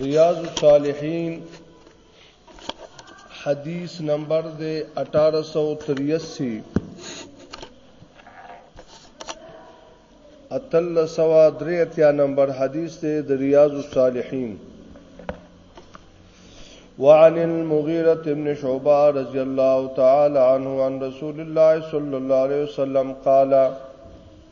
ریاض الصالحین حدیث نمبر دے 1883 اتل سوا درې اتیا نمبر حدیث دی د ریاض الصالحین وعن المغيرة بن شعبة رضي الله تعالى عنه عن رسول الله صلى الله عليه وسلم قال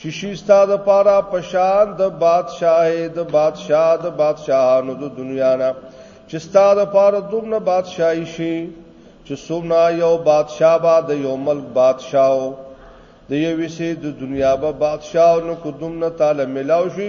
چې شي ستا د پاره پشان د بادشاہ د بادشاہ د بادشاہانو د دنیا نه چې ستا د پاره دومره بادشاہي شي چې سومنا یو بادشاہ با د یو ملک بادشاہ د یوې سي د دنیا به بادشاہ نو کو دومره تعالی ملاو شي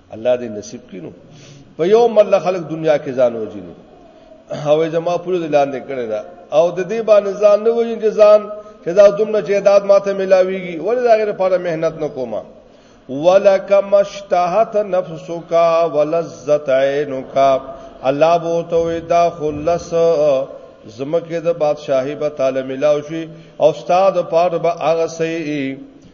الله دې نصیب کینو په یو مله خلک دنیا کې ځان وجینو او زما پوره د لاندې کړی دا او د دې باندې ځان نه وایي چې ځان چې دا دومره جیداد ماته ملاويږي ولې دا غیر لپاره مهنت نه کومه ولک مشتهت نفسک ولذت عینک الله بو ته دا خلص زمکه د بادشاہي به تعالی ملاو شي او استاد پاره به هغه سي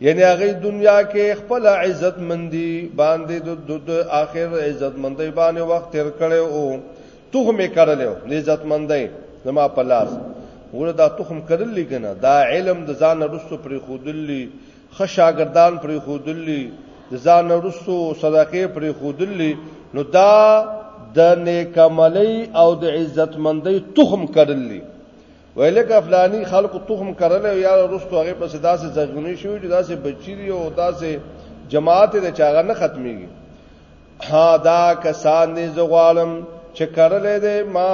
یعنی هغه دنیا کې خپل عزت مندي باندې د آخر عزت مندي باندې وخت تیر کړي او تخم یې کړل او عزت مندي زما په لاس ګوره دا تخم کړل لګنه دا علم د ځان رسو پر خودلی خشاګردان پر خودلی د ځان رسو صدقې پر خودلی نو دا د نیکملۍ او د عزت مندۍ تخم کړل ویلک افلانی خلق تخم کرل او یا رستو هغه په صدا سره ځغونی شو چې دا سه بچی دی او دا سه جماعت د چاغه نه ختميږي ها دا کسان دې زغوالم چې کرل دې ما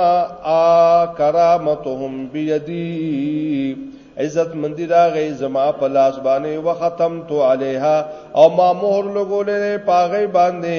ا کرامتهم بيدی عزت مندی دا غي زما په لاس باندې وختم تو عليها او ما مهر لګولې پاغه باندې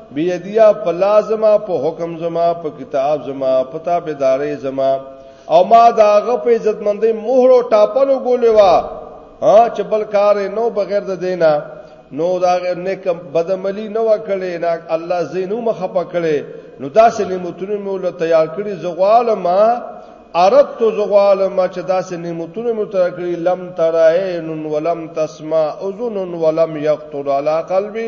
بيدیا په لازمه په حکم زما په کتاب زما په تابعداري زما او ما داغه په عزتمندۍ مهر او ټاپلو ګولې وا ها چې بل کار نو بغیر د دینه نو دا نیک بدعملی نو وکړي نه الله زینو مخه پکړي نو داسې نعمتونه مې ول تیار کړی زغوالم عرب تو زغوالم چې داسې نعمتونه مې تر کړی لم ترائن ولم تسمع اذن ولم یخطر علی قلبی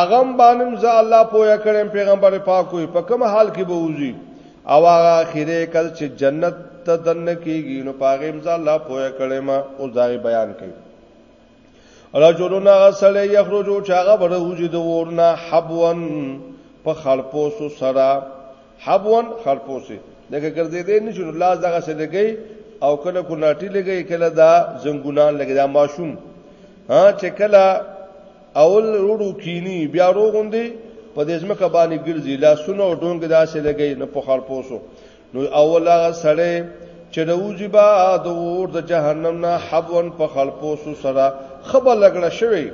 اغم بانم ز الله پویا کړم پیغمبر پاک وي په کوم حال کې به وځي او هغه اخیره کل چې جنت ته دن کیږي نو پاغه ز الله پویا کړم او ځای بیان کړي رجلنا غسل یخرجو چاغه بره وځي د ورنا حبون په خلپوسو سره حبون خلپوسه لکه ګرځې دې نشو الله دغه سلګي او کله کلاټي لګي کله دا زنګونان لګي دا ماشوم ها چې کله اول روړو کینی بیا روغوندي په دې ځمکه باندې ګرځي لاسونه او ډونګ داسې لګي نه په خړ پوسو نو اول هغه سړی چې روزي با د ور د جهنم نه حبون په خړ پوسو سره خبر لګړه شوی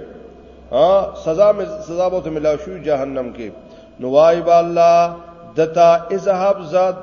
ها سزا مې سزا به ملاو شو جهنم کې نو وای با الله دتا اذهب زاد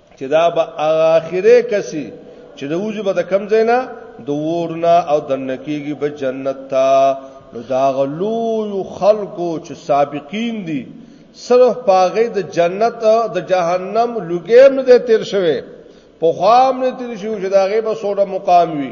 چې دا به اخره کسي چې د وځي به د کم زینا د ورنا او د نکیږي به جنت تا نو دا غلو خلکو چې سابقین دي صرف پاغه د جنت د جهنم لګیم نه تیر شوی په خام نه تیر شوی چې داغه به سوره مقام وي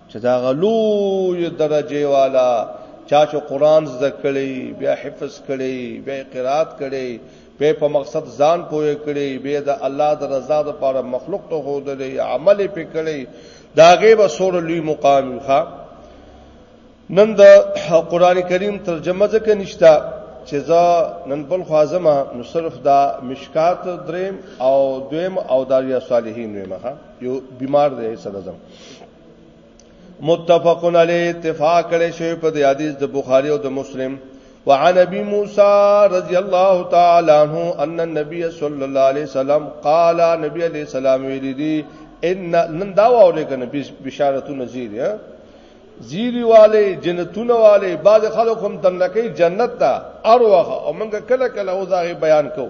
چې دا غلوی درجه والا چا چې قران زده کړي بیا حفظ کړي بیا قرات کړي به په مقصد ځان پوهه کړي به د الله د رضا لپاره مخلوق ته هو د عمل په کړي دا غیب سور لوی مقام ښا نن د قران کریم ترجمه ځکه نشتا چې زه نن بل خوازمه نو صرف دا مشکات دریم او دویم او داریا صالحین ویمه یو بیمار دی سره زم متفقن علی اتفاق کړي شوی په دې حدیث د بخاری او د مسلم وعن ابي موسى رضي الله تعالى عنه ان النبي صلى الله عليه وسلم قال نبي عليه السلام ویلي ان نن دا وره کنه بشارتو نذیر ها زیری والے جنتونه والے بعض خلک هم دنکې جنت ته اروه او موږ کله کله او دا بیان کوو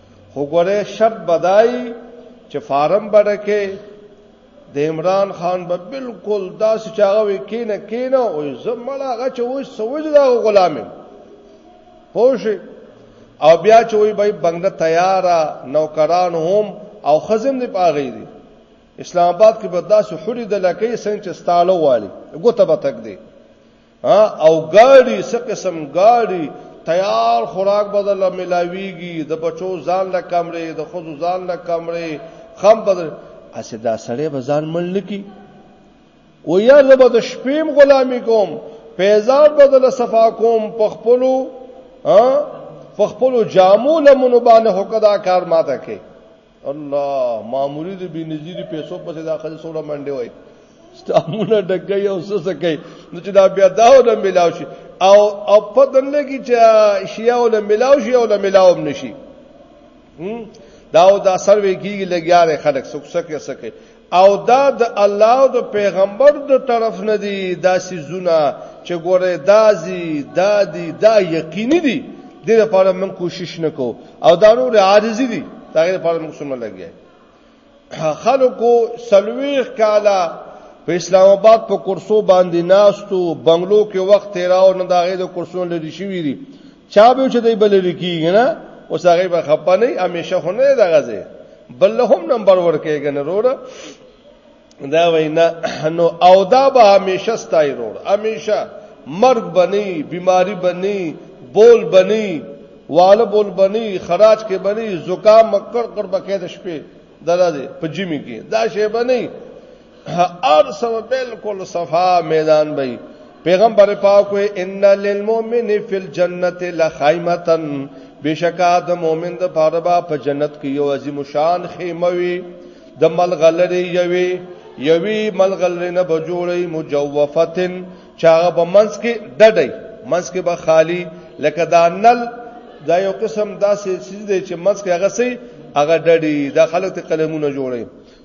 خو ګوره شرط بدای چې فارم بډکه د عمران خان به بالکل داسې چاغه وکینه کینه او زمړه هغه چې وې سوج دا غلامه پوش او بیا چې وې به بنگله تیارا نوکران هم او خزم دی پاغې دي اسلام آباد کې به داسې حری د لکې څنګه چې ستاله والی ګوته به تک دی او ګاډي څه قسم ګاډي تیار خوراک بدل ملاويږي د بچو ځان له کمرې د خود ځان له کمرې خام بدل اسه دا سړی به ځان مل نکی و یا زبر د شپیم غلامی کوم پیزار بدل صفا کوم پخپلو ها پخپلو جامو لمنو باندې حقدا کار ماته کې الله معمولی د بنظیری پیسو پسې دا خځه سوره منډه وای ستامونه ډګي او سسکې نو چې دا بیا داو د ملاو شي او او په دنه کې چې شیا او د ملاو شي او د ملاو نشي داو دا سروي کیږي لګیاره خلک سکسکه سکه او دا د الله او د پیغمبر د طرف نه دی دا سيزونه چې ګوره دازي دادي دا یقیني دي د لپاره من کوشش نکو او دا نور عارضی دي دا لپاره موږ سم لګي خلکو سلويخ کالا په اسلام آباد په کورسو باندې ناستو بنگلو کې وخت تیراو نه داغه د کورسونو لري شوی دي چا به چې دی بل لکیږي نه اوس هغه به خپه نه همیشه خو نه دغه ځای بل هم نمبر ورکېږي نه وروره دا وینا نو او دا به همیشه ستای وروره همیشه مرګ بنی بیماری بنی بول بنی واله بول بنی خراج کې بنی زکام مکر کر بکې د شپې دلا دې په جمی کې دا شی بنی ار سو بالکل صفا میدان بې پیغمبر پاک وې ان للمؤمن فی الجنه لخیمتن بشکا د مؤمن د پاره با په جنت کې یو عظیم شان خیمه وي د ملغلری یوي یوي ملغلری نه بجوړی مجوفتن چاغه په منس کې ډډی منس کې به خالی لکه دا نل دا یو قسم داسې چیز دی چې منس کې هغه سي هغه ډډی د خلک قلمونه جوړي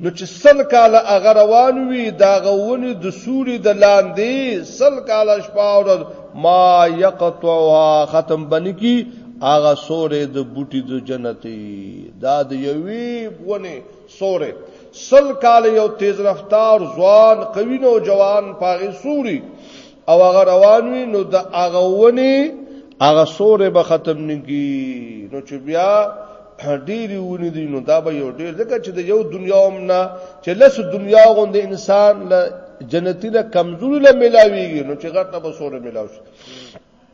نو چې سل کال هغه روان وي دا غوونی د سوري د لاندې سل کال شپه او ما یقطعها ختم بنکی هغه سورې د بوټي د جنتي دا د یوې ونه سورې سل کال یو تیز رفتار ځوان قوی نو جوان پاغي سوري او هغه روان وي نو د هغه ونی هغه سورې به ختم نږي نو چې بیا ډېری ونی دي نو دا به یو ډېر ځکه چې د یو دنیا هم نه چې لس دنیا غوند انسان له جنتی نه کمزوري له ملاويږي نو چې غټه به سورې ملاوي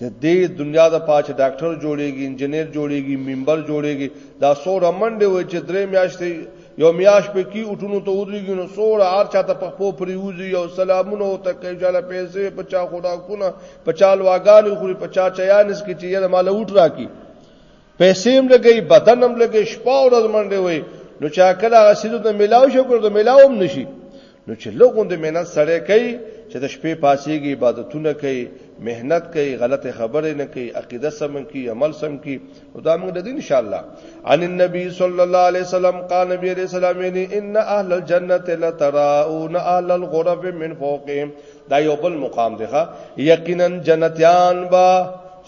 د دې دنیا د پاچ ډاکټر جوړیږي انجنیر جوړیږي ممبر جوړیږي دا سور منډه وي چې درې میاشتې یو میاش په کې اټونو ته ودرېږي نو سور هر چاته په خپل پریوزي یو سلامونه او تکي جاله پیسې په چا خدا کونه په چا لواګانې خوري په چا چیانس کې چې یې مال وټ راکی پیسې هم لګي بدن هم لګي شپه او ورځ منډه وي نو چا کله هغه سیدو ته ملاو شو کړو ته ملاو هم نشي نو چې لګوند مهنت سره کوي چې د شپې پاسيږي عبادتونه کوي مهنت کوي غلطه خبره نه کوي عقیده سم کوي عمل سم کوي او دا موږ د دې ان شاء الله عن النبي صلى الله عليه وسلم قال نبی عليه السلام ان اهل الجنه لتراؤون اهل الغرف من فوقهم دا یو بل مقام دی ښا یقینا جنتیان با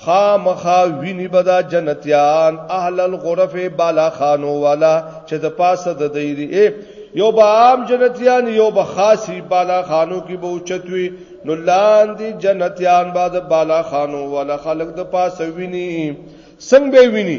خامخا ویني بدا جنتیان اهل الغرف بالا خانو والا چې د پاسه د دیری یو با عام جنتیان یو با خاصی بالا خانو کی به چتوي نو لاندې جنتیان بعد بالا خانو والا خلق د پاسه ویني څنګه ویني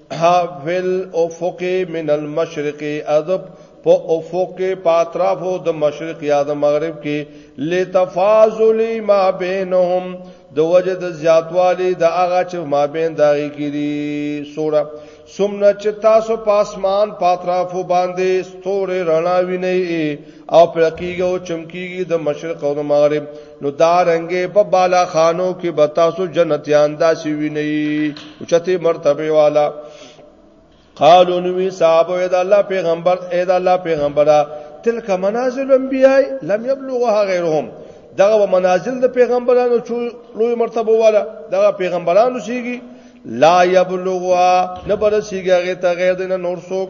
حافل افق من المشرق ادب په افق په اطرافو د مشرق یا د مغرب کې لتفاضل ما بینهم د وجه د زیاتوالی د هغه چې ما بین داږي کړي سوره سمنه چې تاسو پاسمان پاترافو باندې ستوري رڼا ویني او پرکیږي او چمکیږي د مشرق او د مغرب نو دا رنګه په بالا خانو کې به تاسو جنتیان داسي ویني اوچته مرتبه والا قالو نوی صاحب اے دا الله پیغمبر اے دا الله پیغمبره تلک منازل انبیاء لم یبلغها غیرهم دغه منازل د پیغمبرانو چې لوی مرتبه والا دغه پیغمبرانو شيږي لا یبلغوا نه برسیږي غیر ته غیر دینه نور څوک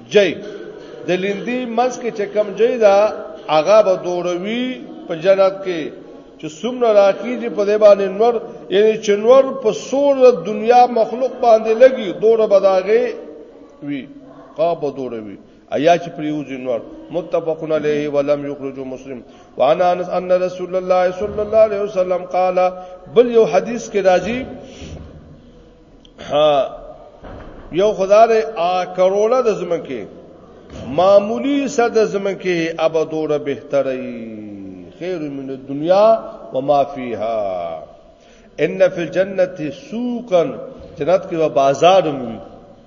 جای د لیندی منځ کې چې کم جای دا هغه به دوروي په جنت کې چې څومره راکیږي په دې باندې نور یعنی چې نور په سور دنیا مخلوق باندې لګي دوره بداغه وی قاب دوروي ایا چې پریوز نور متفقن علیه ولم یخرج مسلم وانا انس ان رسول الله صلی الله علیه وسلم قال بل یو حدیث کې راځي یو خدای دې کروڑه د زمکه معمولی صد زمکه ابدوره بهتري خیر من الدنیا وما فیها ان فی الجنه سوقا جنت کې بازار موي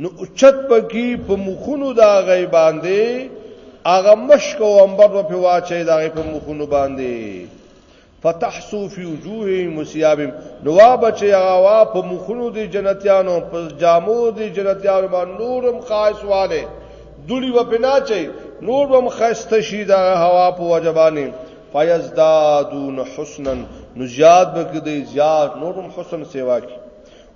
نو اوچت پکې په مخونو دا غي باندې هغه مشک او انبر په واچي دا غي په مخونو باندې فتحسو فی وجوههم وثيابهم نو بچي هغه په مخونو دي جنتیانو په جامو دي جنتیانو باندې نورم خاص والے دولی و پنا چي نور بم خسته شي دا هوا په وجبانه فیزدادون حسنا نو زیاد بکې دی زیاد نورم حسن سیوا کی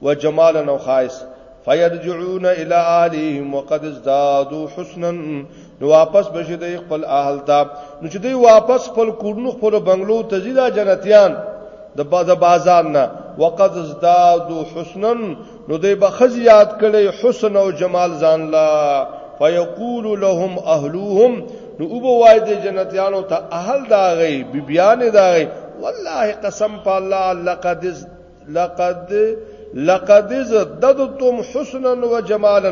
وجمالا او خاص فیرجعون الی اهلهم وقد ازدادوا حسنا نو واپس بشي د خپل اهل ته نو چې دوی واپس خپل کورونو خپل بنگلو ته زیدا جنتیان د باز بازار نه وقد ازدادوا حسنا نو دوی به خزيات کړي حسن او جمال ځان لا فیقول لهم اهلوهم نو او بوای د جنتیانو ته اهل دا غي بیبیان دا غي والله قسم په الله لقد لقد لقد زدتم حسنا وجمالا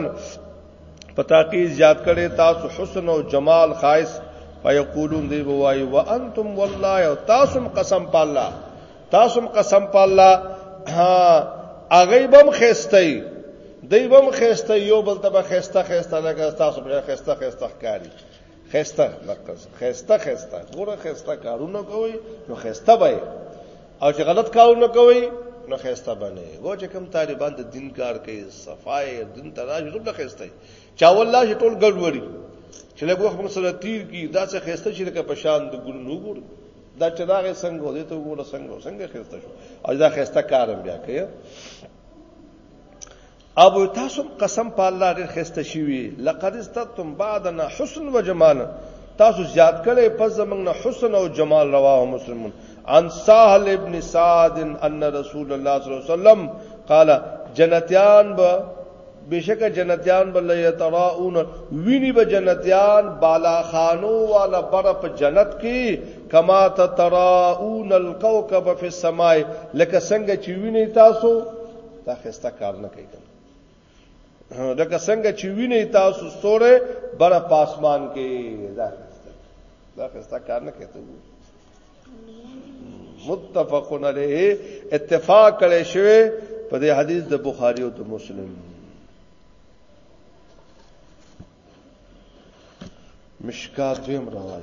پتا کې زیات کړي تاسو حسن او جمال خاص فیقولون دی بوای وانتم والله او تاسو قسم په الله تاسو قسم په الله اغه بم خېستای دی بم خېستای یو بل ته خېسته خېسته لګا تاسو په خېسته خېسته ښکاری خسته لکه خسته خسته ګوره خسته کارونه کوي نو خسته به او چې غلط کارونه کوي نو خسته باندې و چې کوم طالبان د دین کار کوي صفای دین تراش رب خسته چا والله چې ټول ګډوډي چې له وخت موږ سره تیر کی دا څه خسته چې لکه پشان د ګل نو ګور دا چې دا غي څنګه دې ته ګور څنګه څنګه خسته شو او دا خسته کارم بیا کوي ابو تاسو قسم په الله ډېر خسته شوی لقد استتم بعدنا حسن وجمال تاسو زیات کړي پس زمنګ نه حسن او جمال رواه مسلمون عن سهل ابن سعد ان رسول الله صلی الله علیه وسلم قال جنتیان به بشک جنتیان بل یتراون ویني به جنتیان بالا خانو والا بر په جنت کې کما تتراون الكوكب فی السماء لکه څنګه چې ویني تاسو دا خسته کار نه کوي کنه دغه څنګه چې ویني تاسو ستوره بر پاسمان کې دا خسته دا خسته کار نه کوي متفقن علیه اتفاق کړي شوی په دې حدیث د بخاری او د مسلم مشکات ویم روایت